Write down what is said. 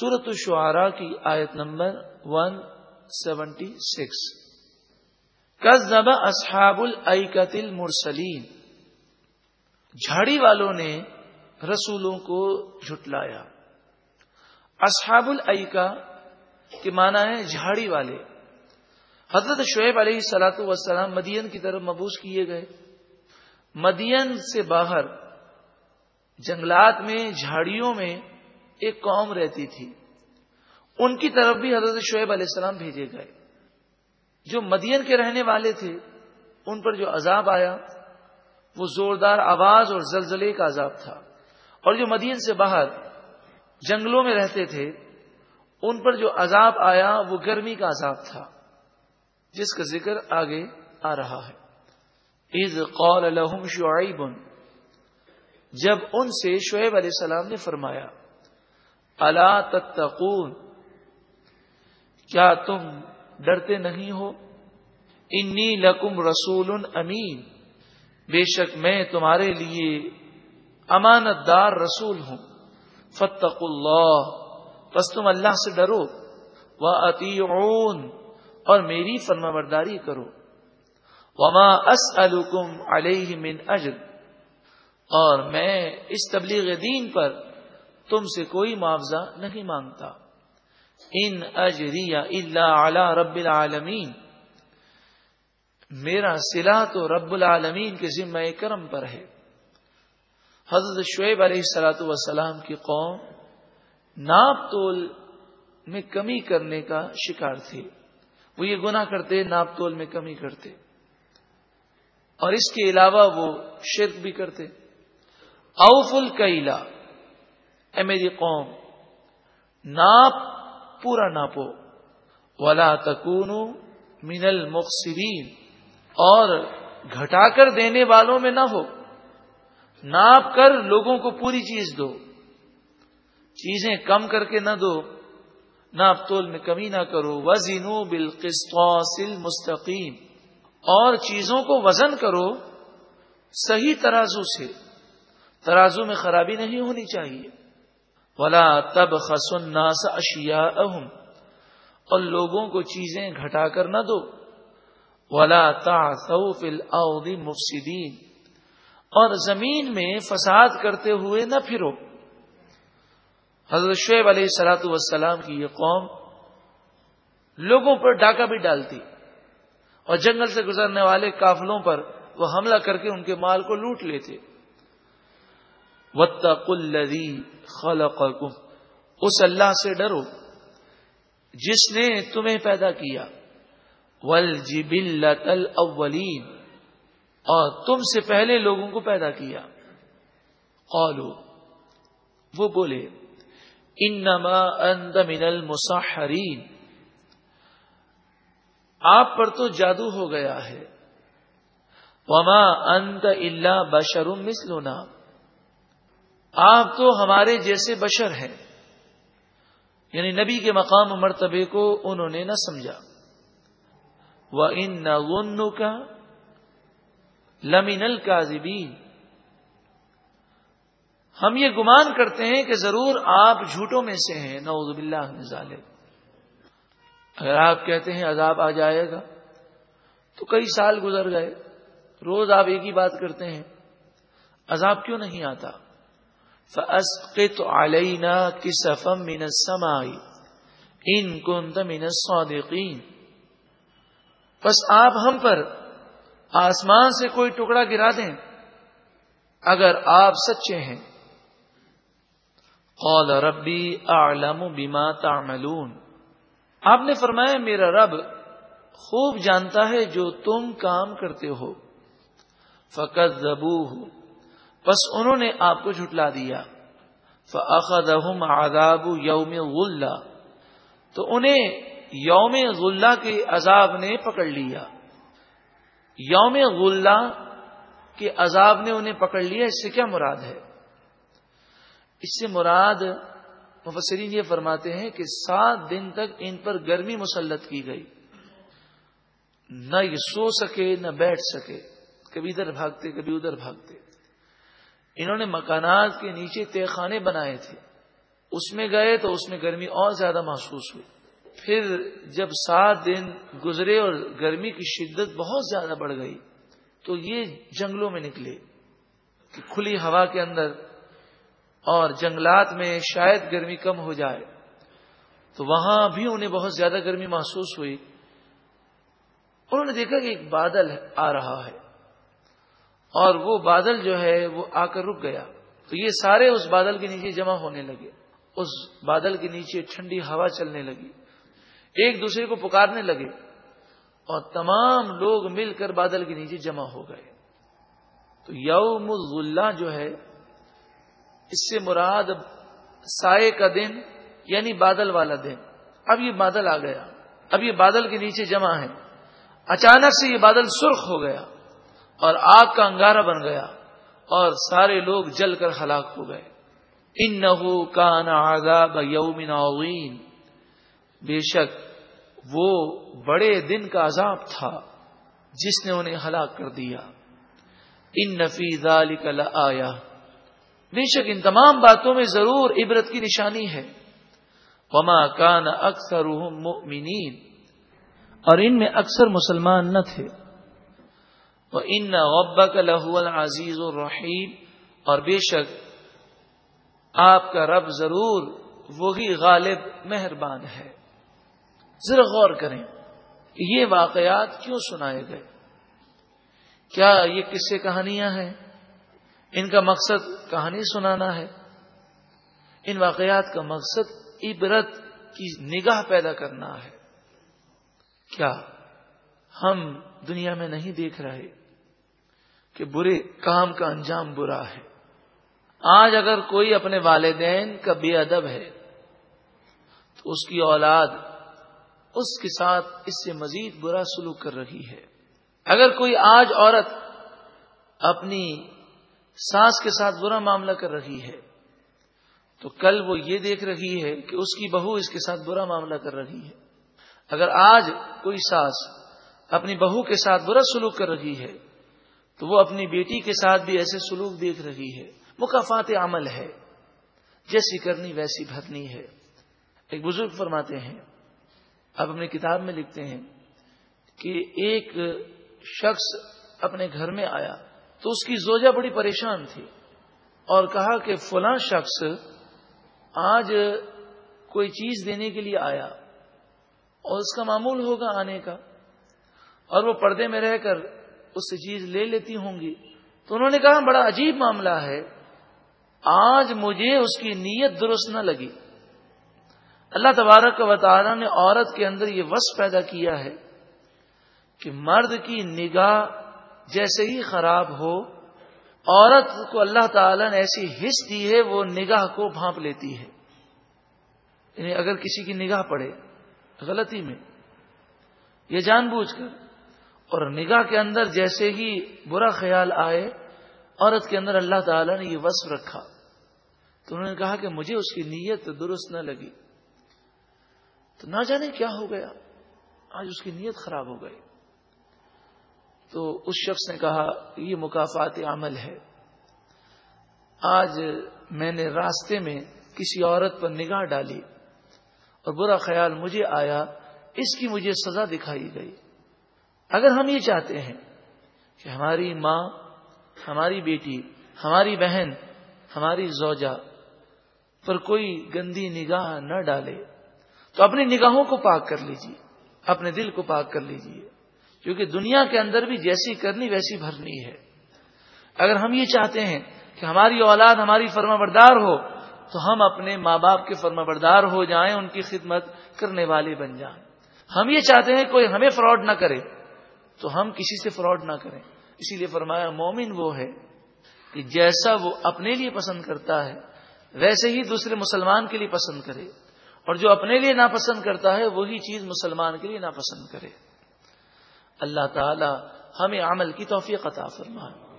سورت الشعراء کی آیت نمبر ون سیونٹی اصحاب العقت المرسلین. جھاڑی والوں نے رسولوں کو جھٹلایا. اصحاب العقا کے معنی ہے جھاڑی والے. حضرت شعیب علیہ سلاۃ وسلام مدین کی طرف مبوس کیے گئے. مدین سے باہر جنگلات میں جھاڑیوں میں ایک قوم رہتی تھی۔ ان کی طرف بھی حضرت شعیب علیہ السلام بھیجے گئے۔ جو مدین کے رہنے والے تھے، ان پر جو عذاب آیا، وہ زوردار آواز اور زلزلے کا عذاب تھا۔ اور جو مدین سے باہر جنگلوں میں رہتے تھے، ان پر جو عذاب آیا، وہ گرمی کا عذاب تھا، جس کا ذکر آگے آ رہا ہے۔ عز قول شعیب جب ان سے شعیب علیہ السلام نے فرمایا اللہ تتقون، کیا تم ڈرتے نہیں ہو؟ انی لکم رسول امین، بے شک میں تمہارے لیے امانت دار رسول ہوں۔ فتق اللہ، بس تم اللہ سے ڈرو۔ وہ اور میری فرما برداری کرو۔ وما اسألکم علیہ من اجر اور میں اس تبلیغ دین پر تم سے کوئی معاوضہ نہیں مانگتا۔ ان اجری اللہ اعلی رب العالمین۔ میرا سلا تو رب العالمین کے ذمہ کرم پر ہے۔ حضرت شعیب علیہ السلاۃ وسلام کی قوم ناپ تول میں کمی کرنے کا شکار تھی وہ یہ گنا کرتے، ناپ تول میں کمی کرتے۔ اور اس کے علاوہ وہ شرک بھی کرتے۔ اوف الکیلا اے میری قوم، ناپ، پورا ناپو۔ ولا تکون من المخصرین اور گھٹا کر دینے والوں میں نہ ہو۔ ناپ کر لوگوں کو پوری چیز دو۔ چیزیں کم کر کے نہ دو۔ ناپ تول میں کمی نہ کرو۔ وزنو بالقسطاس المستقیم اور چیزوں کو وزن کرو صحیح ترازو سے۔ ترازو میں خرابی نہیں ہونی چاہیے۔ ولا تب خسن ناس اشیا اور لوگوں کو چیزیں گھٹا کر نہ دو۔ ولا سعف الاودی مفسدین اور زمین میں فساد کرتے ہوئے نہ پھرو۔ حضرت شعیب علیہ سلاۃ والسلام کی یہ قوم لوگوں پر ڈاکہ بھی ڈالتی۔ اور جنگل سے گزرنے والے کافلوں پر وہ حملہ کر کے ان کے مال کو لوٹ لیتے۔ وط الذی خلقکم اس اللہ سے ڈرو، جس نے تمہیں پیدا کیا۔ ول الاولین اور تم سے پہلے لوگوں کو پیدا کیا۔ قالو وہ بولے، انما انت من المسحرین۔ آپ پر تو جادو ہو گیا ہے۔ وما انت الا بشر مثلنا۔ آپ تو ہمارے جیسے بشر ہیں۔ یعنی نبی کے مقام و مرتبے کو انہوں نے نہ سمجھا۔ وہ ان نہ کا لمین الکاظبین ہم یہ گمان کرتے ہیں کہ ضرور آپ جھوٹوں میں سے ہیں۔ نعوذ باللہ من ظالم اگر آپ کہتے ہیں عذاب آ جائے گا، تو کئی سال گزر گئے۔ روز آپ ایک ہی بات کرتے ہیں۔ عذاب کیوں نہیں آتا؟ فاسقط علينا كسفا من السماء ان كنت من الصادقين۔ بس آپ ہم پر آسمان سے کوئی ٹکڑا گرا دیں اگر آپ سچے ہیں۔ قال ربی اعلم بما تعملون۔ آپ نے فرمایا، میرا رب خوب جانتا ہے جو تم کام کرتے ہو۔ فقط زبو بس انہوں نے آپ کو جھٹلا دیا۔ فخم آداب یوم غلہ۔ تو انہیں یوم غلہ کے عذاب نے پکڑ لیا۔ یوم غلہ کے عذاب نے انہیں پکڑ لیا، اس سے کیا مراد ہے؟ اس سے مراد مفسرین یہ فرماتے ہیں کہ سات دن تک ان پر گرمی مسلط کی گئی۔ نہ یہ سو سکے، نہ بیٹھ سکے۔ کبھی ادھر بھاگتے، کبھی ادھر بھاگتے۔ انہوں نے مکانات کے نیچے تہ خانے بنائے تھے۔ اس میں گئے تو اس میں گرمی اور زیادہ محسوس ہوئی۔ پھر جب سات دن گزرے اور گرمی کی شدت بہت زیادہ بڑھ گئی تو یہ جنگلوں میں نکلے کہ کھلی ہوا کے اندر اور جنگلات میں شاید گرمی کم ہو جائے۔ تو وہاں بھی انہیں بہت زیادہ گرمی محسوس ہوئی۔ انہوں نے دیکھا کہ ایک بادل آ رہا ہے۔ اور وہ بادل جو ہے وہ آ کر رک گیا۔ تو یہ سارے اس بادل کے نیچے جمع ہونے لگے۔ اس بادل کے نیچے ٹھنڈی ہوا چلنے لگی۔ ایک دوسرے کو پکارنے لگے اور تمام لوگ مل کر بادل کے نیچے جمع ہو گئے۔ تو یوم الغلہ جو ہے، اس سے مراد سائے کا دن یعنی بادل والا دن۔ اب یہ بادل آ گیا۔ اب یہ بادل کے نیچے جمع ہے۔ اچانک سے یہ بادل سرخ ہو گیا۔ اور آگ کا انگارہ بن گیا اور سارے لوگ جل کر ہلاک ہو گئے۔ ان نحو کا نا یومن بے شک وہ بڑے دن کا عذاب تھا جس نے انہیں ہلاک کر دیا۔ ان نفیز آیا بے شک ان تمام باتوں میں ضرور عبرت کی نشانی ہے۔ وما کان اکثر مؤمنین۔ اور ان میں اکثر مسلمان نہ تھے۔ وہ ان غبک لہو العزیز الرحیم اور بے شک آپ کا رب ضرور وہی غالب مہربان ہے۔ ذرا غور کریں یہ واقعات کیوں سنائے گئے؟ کیا یہ کس سے کہانیاں ہیں؟ ان کا مقصد کہانی سنانا ہے؟ ان واقعات کا مقصد عبرت کی نگاہ پیدا کرنا ہے۔ کیا ہم دنیا میں نہیں دیکھ رہے؟ کہ برے کام کا انجام برا ہے۔ آج اگر کوئی اپنے والدین کا بے ادب ہے، تو اس کی اولاد اس کے ساتھ اس سے مزید برا سلوک کر رہی ہے۔ اگر کوئی آج عورت اپنی سانس کے ساتھ برا معاملہ کر رہی ہے، تو کل وہ یہ دیکھ رہی ہے کہ اس کی بہو اس کے ساتھ برا معاملہ کر رہی ہے۔ اگر آج کوئی ساس اپنی بہو کے ساتھ برا سلوک کر رہی ہے تو وہ اپنی بیٹی کے ساتھ بھی ایسے سلوک دیکھ رہی ہے۔ مقافات عمل ہے۔ جیسی کرنی ویسی بھرنی ہے۔ ایک بزرگ فرماتے ہیں اب اپنی کتاب میں لکھتے ہیں کہ ایک شخص اپنے گھر میں آیا تو اس کی زوجہ بڑی پریشان تھی اور کہا کہ فلاں شخص آج کوئی چیز دینے کے لیے آیا اور اس کا معمول ہوگا آنے کا۔ اور وہ پردے میں رہ کر اس سے چیز لے لیتی ہوں گی۔ تو انہوں نے کہا، بڑا عجیب معاملہ ہے۔ آج مجھے اس کی نیت درست نہ لگی۔ اللہ تبارک و تعالی نے عورت کے اندر یہ وصف پیدا کیا ہے کہ مرد کی نگاہ جیسے ہی خراب ہو، عورت کو اللہ تعالی نے ایسی حص دی ہے، وہ نگاہ کو بھانپ لیتی ہے۔ یعنی اگر کسی کی نگاہ پڑے غلطی میں، یہ جان بوجھ کر۔ اور نگاہ کے اندر جیسے ہی برا خیال آئے، عورت کے اندر اللہ تعالی نے یہ وصف رکھا۔ تو انہوں نے کہا کہ مجھے اس کی نیت درست نہ لگی۔ تو نہ جانے کیا ہو گیا۔ آج اس کی نیت خراب ہو گئی۔ تو اس شخص نے کہا، یہ مقافات عمل ہے۔ آج میں نے راستے میں کسی عورت پر نگاہ ڈالی اور برا خیال مجھے آیا، اس کی مجھے سزا دکھائی گئی۔ اگر ہم یہ چاہتے ہیں کہ ہماری ماں، ہماری بیٹی، ہماری بہن، ہماری زوجہ پر کوئی گندی نگاہ نہ ڈالے، تو اپنی نگاہوں کو پاک کر لیجیے اپنے دل کو پاک کر لیجیے کیونکہ دنیا کے اندر بھی جیسی کرنی ویسی بھرنی ہے۔ اگر ہم یہ چاہتے ہیں کہ ہماری اولاد، ہماری فرما بردار ہو، تو ہم اپنے ماں باپ کے فرما بردار ہو جائیں، ان کی خدمت کرنے والے بن جائیں۔ ہم یہ چاہتے ہیں کوئی ہمیں فراڈ نہ کرے۔ تو ہم کسی سے فراڈ نہ کریں۔ اسی لیے فرمایا، مومن وہ ہے کہ جیسا وہ اپنے لیے پسند کرتا ہے، ویسے ہی دوسرے مسلمان کے لیے پسند کرے۔ اور جو اپنے لیے ناپسند کرتا ہے، وہی چیز مسلمان کے لیے ناپسند کرے۔ اللہ تعالی ہمیں عمل کی توفیق عطا فرمائے۔